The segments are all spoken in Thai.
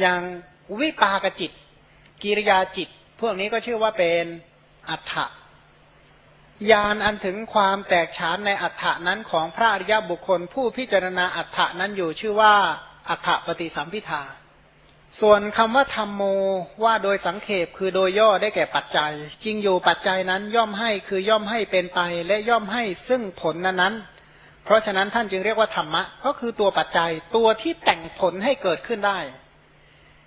อย่างวิปากจิต กิริยาจิต พวกนี้ก็ชื่อว่าเป็นอัฏฐยานอันถึงความแตกฉานในอัฏฐานั้นของพระอริยบุคคล ผู้พิจารณาอัฏฐานั้นอยู่ชื่อว่าอัฏฐปฏิสัมพิทา ส่วนคำว่าธรรมโมว่าโดยสังเขปคือโดยย่อได้แก่ปัจจัย จริงอยู่ปัจจัยนั้นย่อมให้คือย่อมให้เป็นไปและย่อมให้ซึ่งผลนั้นนั้นเพราะฉะนั้นท่านจึงเรียกว่าธรรมะ ก็คือตัวปัจจัยตัวที่แต่งผลให้เกิดขึ้นได้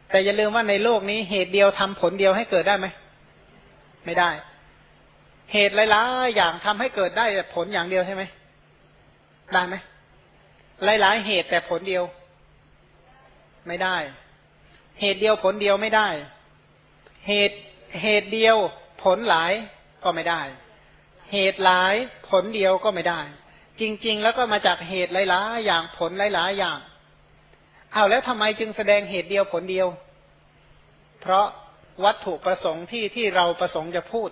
แต่อย่าลืมว่าในโลกนี้เหตุเดียวทำผลเดียวให้เกิดได้ไหม ไม่ได้ เหตุหลายๆอย่างทำให้เกิดได้ผลอย่างเดียวใช่ไหม ได้ไหม หลายๆเหตุแต่ผลเดียว ไม่ได้ เหตุเดียวผลเดียวไม่ได้ เหตุเหตุเดียวผลหลายก็ไม่ได้ เหตุหลายผลเดียวก็ไม่ได้ จริง ๆ แล้วก็มาจากเหตุหลายๆอย่างผลหลายๆอย่าง เอาแล้วทำไมจึงแสดงเหตุเดียวผลเดียว เพราะวัตถุประสงค์ที่ที่เราประสงค์จะพูด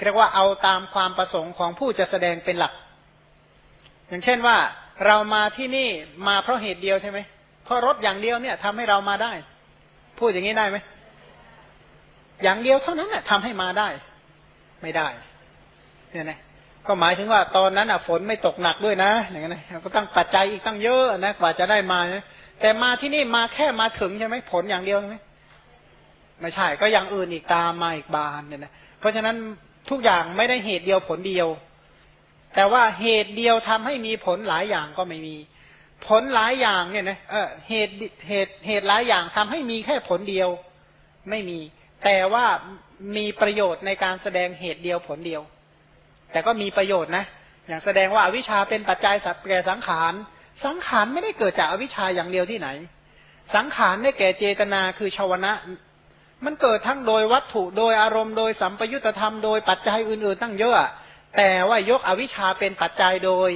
เรียกว่าเอาตามความประสงค์ของผู้จะแสดงเป็นหลัก อย่างเช่นว่าเรามาที่นี่มาเพราะเหตุเดียวใช่ไหมเพราะรถอย่างเดียวเนี่ยทำให้เรามาได้ พูดอย่างนี้ได้ไหมอย่างเดียวเท่านั้นแหละทำให้มาได้ ไม่ได้เนี่ยนะก็หมายถึงว่าตอนนั้นอะฝนไม่ตกหนักด้วยนะอย่างนั้นก็ตั้งปัจจัยอีกตั้งเยอะนะกว่าจะได้มานะ แต่มาที่นี่มาแค่มาถึงใช่ไหมผลอย่างเดียวใช่ไหมไม่ใช่ก็อย่างอื่นอีกตามมาอีกบานเนี่ยนะเพราะฉะนั้นทุกอย่างไม่ได้เหตุเดียวผลเดียว แต่ว่าเหตุเดียวทำให้มีผลหลายอย่างก็ไม่มี ผลหลายอย่างเนี่ยนะเออเหตุเหตุเหตุหลายอย่างทำให้มีแค่ผลเดียวไม่มี แต่ว่ามีประโยชน์ในการแสดงเหตุเดียวผลเดียว แต่ก็มีประโยชน์นะ อย่างแสดงว่าวิชชาเป็นปัจจัยสัตว์แก่สังขาร สังขารไม่ได้เกิดจากอวิชชาอย่างเดียวที่ไหน สังขารได้แก่เจตนาคือชาวนะ มันเกิดทั้งโดยวัตถุโดยอารมณ์โดยสัมปยุตธรรมโดยปัจจัยอื่นๆ ตั้งเยอะ แต่ว่ายกอวิชชาเป็นปัจจัยโดย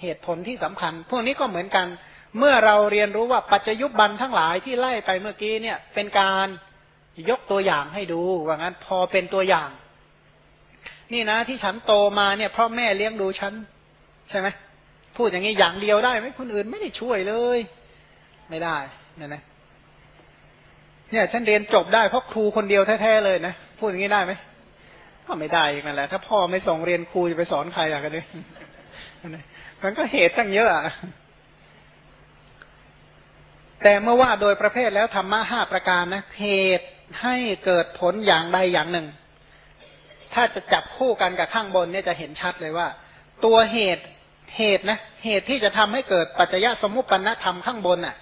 เหตุผลที่สำคัญ พวกนี้ก็เหมือนกัน เมื่อเราเรียนรู้ว่าปัจจยุบันทั้งหลายที่ไล่ไปเมื่อกี้เนี่ย เป็นการยกตัวอย่างให้ดูว่างั้นพอเป็นตัวอย่าง นี่นะที่ฉันโตมาเนี่ยเพราะแม่เลี้ยงดูฉัน ใช่ไหม พูดอย่างนี้อย่างเดียวได้ไหมคนอื่นไม่ได้ช่วยเลย ไม่ได้เนี่ยนะเนี่ยฉันเรียนจบได้เพราะครูคนเดียวแท้ๆเลยนะพูดอย่างนี้ได้ไหมก็ไม่ได้อีกนั่นแหละ ถ้าพ่อไม่ส่งเรียนครูจะไปสอนใครอะกันเนี่ยมันก็เหตุตั้งเยอะอะแต่เมื่อว่าโดยประเภทแล้วธรรมะห้าประการนะเหตุให้เกิดผลอย่างใดอย่างหนึ่ง ถ้าจะจับคู่กันกับข้างบนเนี่ยจะเห็นชัดเลยว่า ตัวเหตุ เหตุนะ เหตุที่จะทำให้เกิดปัจจยสมุปปนธรรมข้างบนอะ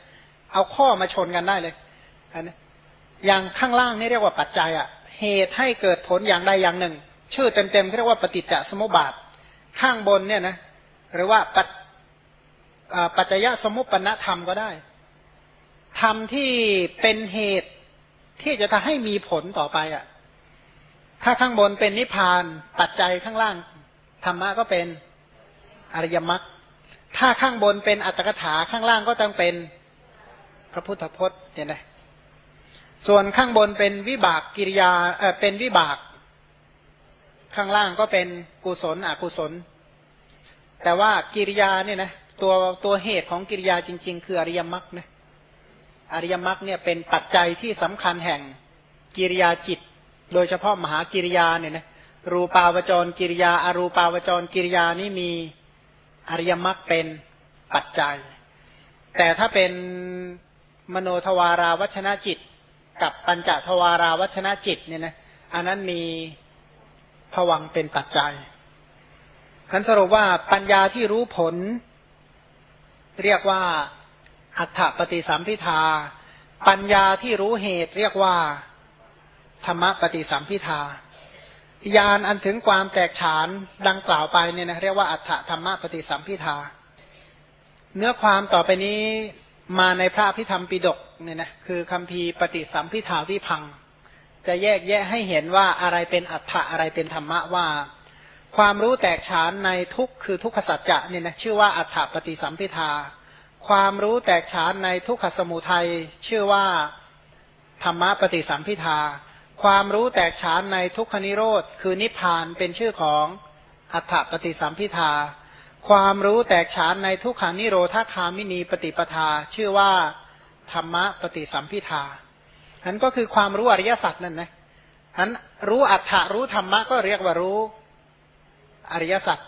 เอาข้อมาชนกันได้เลยอันนี้อย่างข้างล่างนี่เรียกว่าปัจจัยอะ เหตุให้เกิดผลอย่างใดอย่างหนึ่ง ชื่อเต็มๆเรียกว่าปฏิจจสมุปบาท ข้างบนเนี่ยนะ หรือว่าปัจปัจจยสมุปปนธรรมก็ได้ธรรมที่เป็นเหตุที่จะทำให้มีผลต่อไปอะ ถ้าข้างบนเป็นนิพพาน ปัจจัยข้างล่างธรรมะก็เป็น ริยมรรคถ้าข้างบนเป็นอัตถกถาข้างล่างก็ต้องเป็นพระพุทธพจน์เนี่ยนะส่วนข้างบนเป็นวิบากกิริยาเออเป็นวิบาก ข้างล่างก็เป็นกุศลอกุศล แต่ว่ากิริยาเนี่ยนะตัวตัวเหตุของกิริยาจริง ๆ คืออริยมรรคนะอริยมรรคเนี่ยเป็นปัจจัยที่สำคัญแห่งกิริยาจิต โดยเฉพาะมหากิริยาเนี่ยนะรูปาวจรกิริยาอารูปาวจรกิริยานี่มี อริยมรรคเป็นปัจจัย แต่ถ้าเป็นมโนทวาราวัชนะจิต กับปัญจทวาราวัชนะจิตเนี่ยนะอันนั้นมีผวังเป็นปัจจัยท่านสรุปว่าปัญญาที่รู้ผล เรียกว่าอัฏฐปฏิสัมพิทา ปัญญาที่รู้เหตุเรียกว่า ธรรมปฏิสัมพิทา ยานอันถึงความแตกฉานดังกล่าวไปเนี่ยนะเรียกว่าอัฏฐธรรมปฏิสัมพิทา เนื้อความต่อไปนี้มาในพระพิธรรมปิดกเนี่ยนะคือคำพีปฏิสัมพิทาวิพัง จะแยกแยะให้เห็นว่าอะไรเป็นอัฏฐะอะไรเป็นธรรมะว่า ความรู้แตกฉานในทุกคือทุกขสัจจะเนี่ยนะชื่อว่าอัฏฐปฏิสัมพิทา ความรู้แตกฉานในทุกขสมุทัยชื่อว่าธรรมะปฏิสัมพิทา ความรู้แตกฉานในทุกขนิโรธ คือนิพพานเป็นชื่อของอัฏฐปฏิสัมพิทา ความรู้แตกฉานในทุกขานิโรธาคามินีปฏิปทา ชื่อว่าธรรมะปฏิสัมพิทาอันก็คือความรู้อริยสัจนั่นนะอันรู้อัฏฐรู้ธรรมะก็เรียกว่ารู้อริยสัจ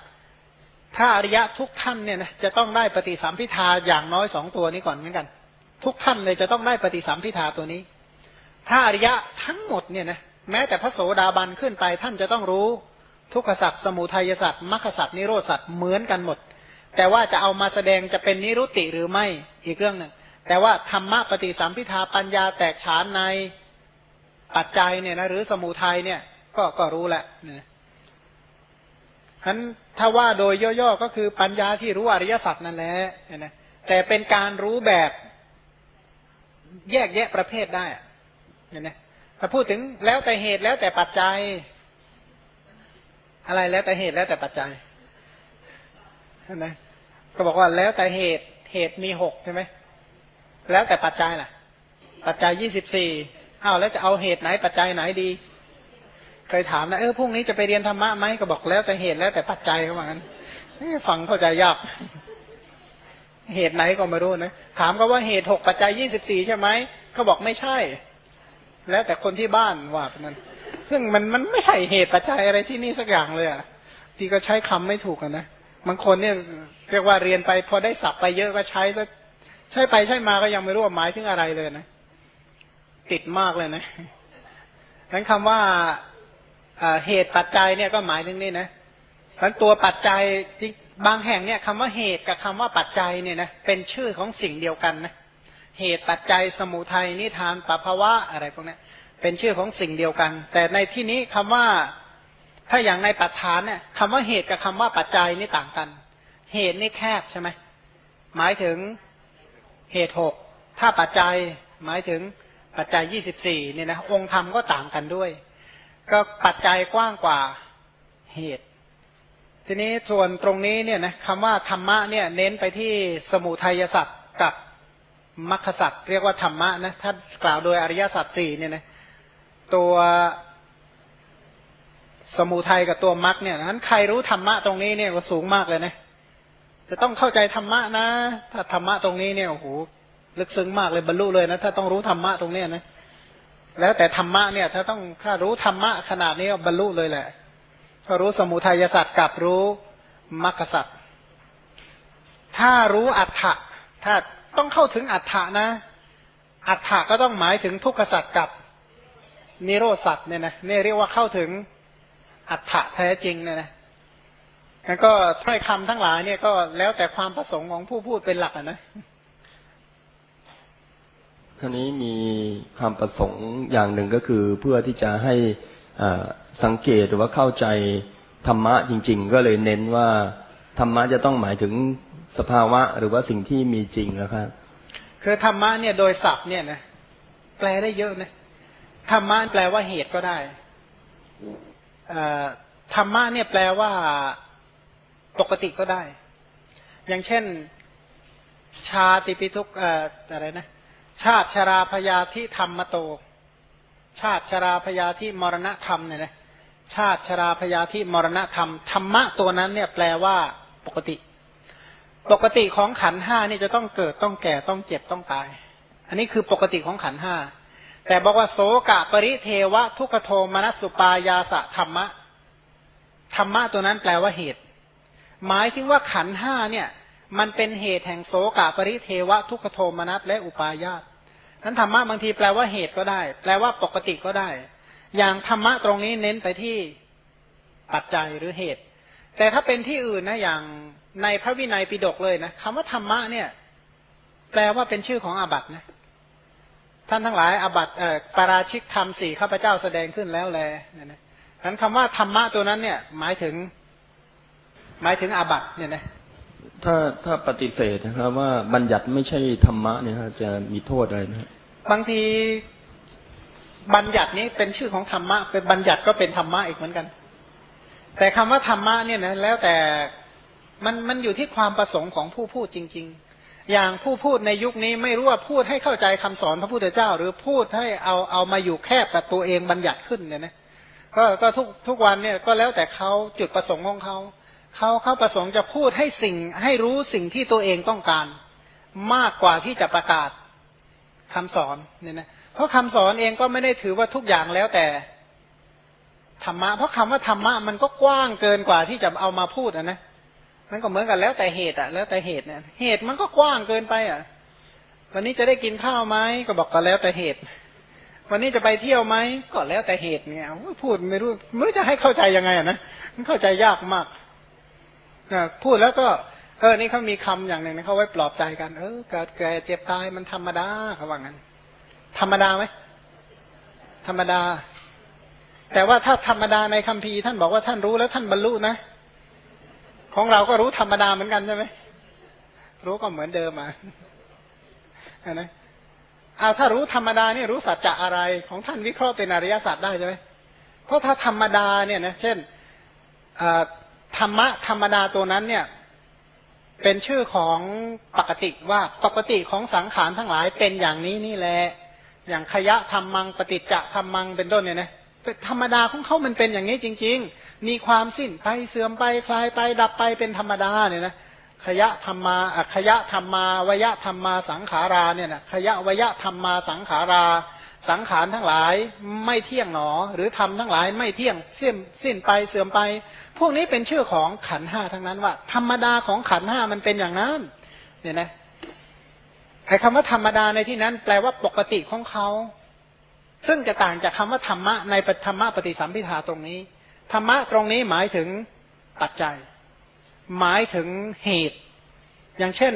ถ้าอริยะทุกท่านเนี่ยนะจะต้องได้ปฏิสัมพิทาอย่างน้อยสองตัวนี้ก่อนเหมือนกัน ทุกท่านเลยจะต้องได้ปฏิสัมพิทาตัวนี้ ถ้าอริยะทั้งหมดเนี่ยนะแม้แต่พระโสดาบันขึ้นไปท่านจะต้องรู้ทุกขสัจสมุทัยสัจมรรคสัจนิโรธสัจเหมือนกันหมด แต่ว่าจะเอามาแสดงจะเป็นนิรุติหรือไม่อีกเรื่องหนึ่งแต่ว่าธรรมะปฏิสัมพิทาปัญญาแตกฉานในปัจจัยเนี่ยนะหรือสมุทัยเนี่ยก็ก็รู้แหละนะฉะนั้นถ้าว่าโดยย่อๆก็คือปัญญาที่รู้อริยสัจนั่นแหละนะแต่เป็นการรู้แบบแยกแยะประเภทได้ เนี่ยนะถ้าพูดถึงแล้วแต่เหตุแล้วแต่ปัจจัย อะไรแล้วแต่เหตุแล้วแต่ปัจจัยนะก็บอกว่าแล้วแต่เหตุเหตุมีหกใช่ไหมแล้วแต่ปัจจัยล่ะ ปัจจัยยี่สิบสี่อ้าวแล้วจะเอาเหตุไหนปัจจัยไหนดี เคยถามนะเออพรุ่งนี้จะไปเรียนธรรมะไหมก็บอกแล้วแต่เหตุแล้วแต่ปัจจัยเขาบอกงั้นฟังเข้าใจยาก เหตุไหนก็ไม่รู้นะถามก็ว่าเหตุหกปัจจัยยี่สิบสี่ใช่ไหมเขาบอกไม่ใช่ แล้วแต่คนที่บ้านว่านั้น ซึ่งมันมันไม่ใช่เหตุปัจจัยอะไรที่นี่สักอย่างเลยอะที่ก็ใช้คำไม่ถูกนะบางคนเนี่ยเรียกว่าเรียนไปพอได้สับไปเยอะก็ใช้แล้วใช่ไปใช่มาก็ยังไม่รู้ว่าหมายถึงอะไรเลยนะ ติดมากเลยนะนั้นคำว่าเหตุปัจจัยเนี่ยก็หมายถึงนี่นะทั้นตัวปัจจัยที่บางแห่งเนี่ยคำว่าเหตุกับคำว่าปัจจัยเนี่ยนะเป็นชื่อของสิ่งเดียวกันนะ เหตุปัจจัยสมุทัยนิทานปภาวะอะไรพวกนี้เป็นชื่อของสิ่งเดียวกัน แต่ในที่นี้คำว่าถ้าอย่างในปัจฐานเนี่ยคำว่าเหตุกับคำว่าปัจจัยนี่ต่างกัน เหตุนี่แคบใช่ไหมหมายถึงเหตุหกถ้าปัจจัยหมายถึงปัจจัยยี่สิบสี่เนี่ยนะองค์ธรรมก็ต่างกันด้วย ก็ปัจจัยกว้างกว่าเหตุ ทีนี้ส่วนตรงนี้เนี่ยนะคำว่าธรรมะเนี่ยเน้นไปที่สมุทัยสัตว์กับ มรรคสัตว์เรียกว่าธรรมะนะถ้ากล่าวโดยอริยสัจสี่เนี่ยนะตัวสมุทัยกับตัวมรรคเนี่ยนั้นใครรู้ธรรมะตรงนี้เนี่ยก็สูงมากเลยนะ จะต้องเข้าใจธรรมะนะ ถ้าธรรมะตรงนี้เนี่ยโอ้โหลึกซึ้งมากเลยบรรลุเลยนะถ้าต้องรู้ธรรมะตรงเนี้ยนะแล้วแต่ธรรมะเนี่ย ถ้าต้องถ้ารู้ธรรมะขนาดนี้บรรลุเลยแหละถ้ารู้สมุทัยสัตว์กับรู้มรรคสัตว์ถ้ารู้อัฏฐะถ้า ต้องเข้าถึงอัฏฐะนะ อัฏฐะก็ต้องหมายถึงทุกขสัตว์กับนิโรสัตว์เนี่ยนะนี่เรียกว่าเข้าถึงอัฏฐะแท้จริงเนี่ยนะแล้วก็ถ้อยคำทั้งหลายเนี่ยก็แล้วแต่ความประสงค์ของผู้พูดเป็นหลักนะท่านี้มีความประสงค์อย่างหนึ่งก็คือเพื่อที่จะให้สังเกตหรือว่าเข้าใจธรรมะจริง ๆ ก็เลยเน้นว่าธรรมะจะต้องหมายถึง สภาวะหรือว่าสิ่งที่มีจริงนะครับ คือธรรมะเนี่ยโดยศัพท์เนี่ยนะแปลได้เยอะนะธรรมะแปลว่าเหตุก็ได้ธรรมะเนี่ยแปลว่าปกติก็ได้ อย่างเช่น ชาติปิทุกอะไรนะ ชาติชราพยาธิธรรมโต ชาติชราพยาธิมรณะธรรมเนี่ยนะชาติชราพยาธิมรณะธรรมธรรมะตัวนั้นเนี่ยแปลว่าปกติ ปกติของขันห้านี่จะต้องเกิดต้องแก่ต้องเจ็บต้องตาย อันนี้คือปกติของขันห้าแต่บอกว่าโสกะปริเทวะ ทุกโทมนัสสุปายาสะธรรมะธรรมะตัวนั้นแปลว่าเหตุ หมายถึงว่าขันห้าเนี่ย มันเป็นเหตุแห่งโสกะปริเทวะ ทุกโทมนัสและอุปาญาตนั้นธรรมะบางทีแปลว่าเหตุก็ได้ แปลว่าปกติก็ได้ อย่างธรรมะตรงนี้เน้นไปที่ปัจจัยหรือเหตุ แต่ถ้าเป็นที่อื่นนะอย่างในพระวินัยปิฎกเลยนะคำว่าธรรมะเนี่ย แปลว่าเป็นชื่อของอาบัตนะ ท่านทั้งหลายอาบัตเอ่อปาราชิกธรรมสี่ข้าพเจ้าแสดงขึ้นแล้วแลเนี่ยนะนั้นคำว่าธรรมะตัวนั้นเนี่ย หมายถึง หมายถึงอาบัตเนี่ยนะถ้าถ้าปฏิเสธนะครับ ว่าบัญญัติไม่ใช่ธรรมะเนี่ยจะมีโทษอะไรนะบางทีบัญญัตินี้เป็นชื่อของธรรมะเป็นบัญญัติก็เป็นธรรมะอีกเหมือนกัน แต่คำว่าธรรมะเนี่ยนะแล้วแต่มันมันอยู่ที่ความประสงค์ของผู้พูดจริง ๆ อย่างผู้พูดในยุคนี้ไม่รู้ว่าพูดให้เข้าใจคำสอนพระพุทธเจ้า หรือพูดให้เอาเอามาอยู่แคบกับตัวเองบัญญัติขึ้นเนี่ยนะก็ก็ทุกทุกวันเนี่ยก็แล้วแต่เขาจุดประสงค์ของเขาเขาเขาประสงค์จะพูดให้สิ่งให้รู้สิ่งที่ตัวเองต้องการ มากกว่าที่จะประกาศคำสอนเนี่ยนะเพราะคำสอนเองก็ไม่ได้ถือว่าทุกอย่างแล้วแต่ ธรรมะเพราะคำว่าธรรมะมันก็กว้างเกินกว่าที่จะเอามาพูดอะนะมันก็เหมือนกันแล้วแต่เหตุอะ แล้วแต่เหตุเนี่ยเหตุมันก็กว้างเกินไปอะ วันนี้จะได้กินข้าวไหมก็บอกก็แล้วแต่เหตุ วันนี้จะไปเที่ยวไหมก็แล้วแต่เหตุเนี่ยพูดไม่รู้ไม่รู้จะให้เข้าใจยังไงอะนะมันเข้าใจยากมากพูดแล้วก็ เออนี่เขามีคำอย่างหนึ่งนะเขาไว้ปลอบใจกัน เออเกิดแก่เจ็บตายมันธรรมดาเขาว่างั้น ธรรมดาไหมธรรมดา แต่ว่าถ้าธรรมดาในคัมภีร์ท่านบอกว่าท่านรู้แล้วท่านบรรลุนะ ของเราก็รู้ธรรมดาเหมือนกันใช่ไหมรู้ก็เหมือนเดิมอะนะเอาถ้ารู้ธรรมดาเนี่ยรู้สัจจะอะไรของท่านวิเคราะห์เป็นอริยสัจได้ใช่ไหมเพราะถ้าธรรมดาเนี่ยนะเช่นธรรมะธรรมดาตัวนั้นเนี่ย เป็นชื่อของปกติว่าปกติของสังขารทั้งหลายเป็นอย่างนี้นี่แหละอย่างขยะธรรมังปฏิจจะธรรมังเป็นต้นเนี่ยนะ ธรรมดาของเขามันเป็นอย่างนี้จริง ๆ มีความสิ้นไปเสื่อมไปคลายไปดับไปเป็นธรรมดาเนี่ยนะขยะธรรมาขยะธรรมาวยะธรรมาสังขาราเนี่ยนะขยะวยะธรรมาสังขารา สังขารทั้งหลายไม่เที่ยงหนอ หรือทำทั้งหลายไม่เที่ยงสิ้นสิ้นไปเสื่อมไป พวกนี้เป็นชื่อของขันห้าทั้งนั้นว่า ธรรมดาของขันห้ามันเป็นอย่างนั้น เนี่ยนะไอ้คำว่าธรรมดาในที่นั้น แปลว่าปกติของเขา ซึ่งจะต่างจากคำว่าธรรมะในธรรมะปฏิสัมพิทาตรงนี้ ธรรมะตรงนี้หมายถึงปัจจัย หมายถึงเหตุ อย่างเช่น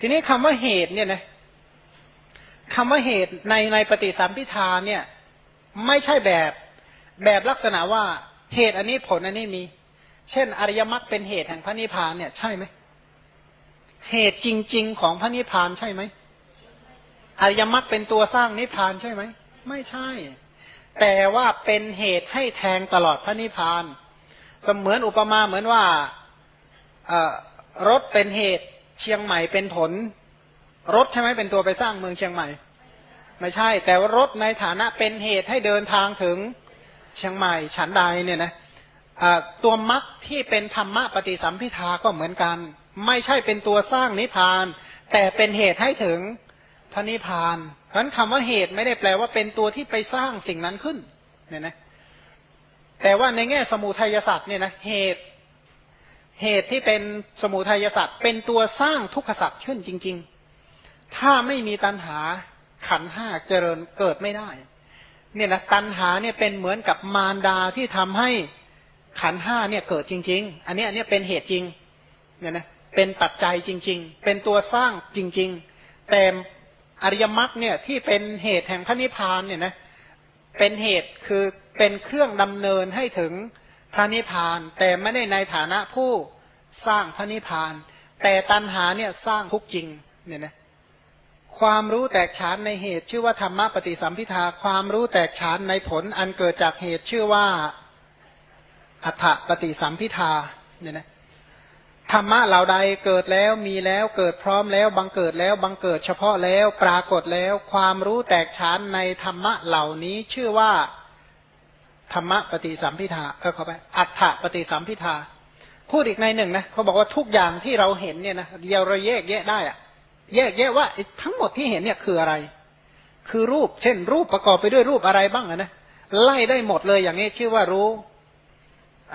ทีนี้คำว่าเหตุเนี่ยนะคำว่าเหตุในในปฏิสัมพิทาเนี่ย ไม่ใช่แบบแบบลักษณะว่าเหตุอันนี้ผลอันนี้มี เช่น อริยมรรคเป็นเหตุแห่งพระนิพพานเนี่ยใช่ไหมเหตุจริง ๆ ของพระนิพพานใช่ไหมอริยมรรคเป็นตัวสร้างนิพพานใช่ไหม ไม่ใช่ แต่ว่าเป็นเหตุให้แทงตลอดพระนิพพาน เสมือนอุปมาเหมือนว่าเอรถเป็นเหตุเชียงใหม่เป็นผล รถใช่ไหมเป็นตัวไปสร้างเมืองเชียงใหม่ ไม่ใช่ แต่ว่ารถในฐานะเป็นเหตุให้เดินทางถึงเชียงใหม่ฉันใดเนี่ยนะตัวมรรคที่เป็นธรรมะปฏิสัมพิทาก็เหมือนกัน ไม่ใช่เป็นตัวสร้างนิพพาน แต่เป็นเหตุให้ถึงพระนิพพาน เพราะนั้นคำว่าเหตุไม่ได้แปลว่าเป็นตัวที่ไปสร้างสิ่งนั้นขึ้นเนี่ยนะแต่ว่าในแง่สมุทัยศาสตร์เนี่ยนะเหตุ เหตุที่เป็นสมุทัยศาสตร์เป็นตัวสร้างทุกขสัตว์ขึ้นจริง ๆ ถ้าไม่มีตัณหาขันห้าเจริญเกิดไม่ได้ เนี่ยนะตัณหาเนี่ยเป็นเหมือนกับมารดาที่ทำให้ขันห้าเนี่ยเกิดจริง ๆ อันนี้อันนี้เป็นเหตุจริงเนี่ยนะเป็นปัจจัยจริง ๆ เป็นตัวสร้างจริง ๆ แต่ อริยมรรคเนี่ยที่เป็นเหตุแห่งพระนิพพานเนี่ยนะเป็นเหตุคือเป็นเครื่องดำเนินให้ถึงพระนิพพาน แต่ไม่ได้ในฐานะผู้สร้างพระนิพพาน แต่ตัณหาเนี่ยสร้างทุกจริงเนี่ยนะความรู้แตกฉานในเหตุชื่อว่าธรรมะปฏิสัมพิทาความรู้แตกฉานในผลอันเกิดจากเหตุชื่อว่าอัฏฐปฏิสัมพิทาเนี่ยนะ ธรรมะเหล่าใดเกิดแล้วมีแล้วเกิดพร้อมแล้ว บังเกิดแล้วบังเกิดเฉพาะแล้วปรากฏแล้ว ความรู้แตกฉานในธรรมะเหล่านี้ชื่อว่าธรรมะปฏิสัมพิทาเออข้าไปอัฏฐปฏิสัมพิทาพูดอีกในหนึ่งนะเขาบอกว่าทุกอย่างที่เราเห็นเนี่ยนะเดียวเราแยกแยะได้อะแยกแยะว่าทั้งหมดที่เห็นเนี่ยคืออะไร คือรูป เช่น รูปประกอบไปด้วยรูปอะไรบ้างนะไล่ได้หมดเลยอย่างนี้ชื่อว่ารู้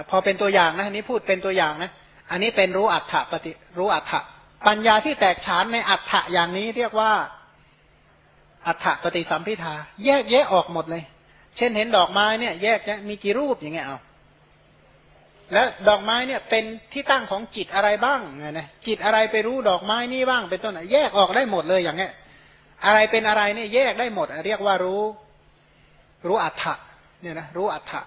พอเป็นตัวอย่างนะนี้พูดเป็นตัวอย่างนะ อันนี้เป็นรู้อัฏฐปฏิรู้อัฏฐปัญญาที่แตกฉานในอัฏฐะอย่างนี้เรียกว่าอัฏฐปฏิสัมพิทา แยกแยะออกหมดเลย เช่นเห็นดอกไม้เนี่ย แยกแยะมีกี่รูปอย่างเงี้ยเอาแล้วดอกไม้เนี่ยเป็นที่ตั้งของจิตอะไรบ้างไงนะจิตอะไรไปรู้ดอกไม้นี่บ้างเป็นต้นแยกออกได้หมดเลยอย่างเงี้ย อะไรเป็นอะไรเนี่ยแยกได้หมด เรียกว่ารู้ รู้อัฏฐะเนี่ยนะรู้อัฏฐะ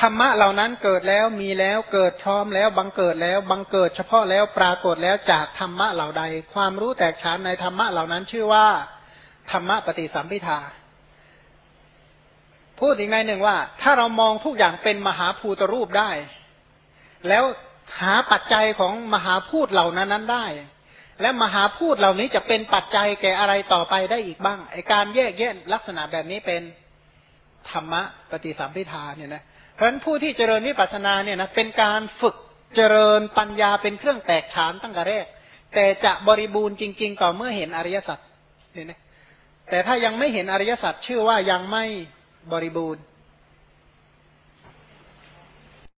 ธรรมะเหล่านั้นเกิดแล้วมีแล้วเกิดพร้อมแล้วบังเกิดแล้วบังเกิดเฉพาะแล้วปรากฏแล้วจากธรรมะเหล่าใด ความรู้แตกฉานในธรรมะเหล่านั้นชื่อว่าธรรมะปฏิสัมพิทาพูดอีกในหนึ่งว่า ถ้าเรามองทุกอย่างเป็นมหาภูตรูปได้ แล้วหาปัจจัยของมหาพูดเหล่านั้นนั้นได้ และมหาพูดเหล่านี้จะเป็นปัจจัยแก่อะไรต่อไปได้อีกบ้างไอการแยกแยะลักษณะแบบนี้เป็นธรรมะปฏิสัมพิทาเนี่ยนะ เพราะฉะนั้นผู้ที่เจริญวิปัสสนาเนี่ยนะเป็นการฝึกเจริญปัญญาเป็นเครื่องแตกฉานตั้งแต่แรก แต่จะบริบูรณ์จริง ๆ ต่อเมื่อเห็นอริยสัจเนี่ยนะแต่ถ้ายังไม่เห็นอริยสัจชื่อว่ายังไม่บริบูรณ์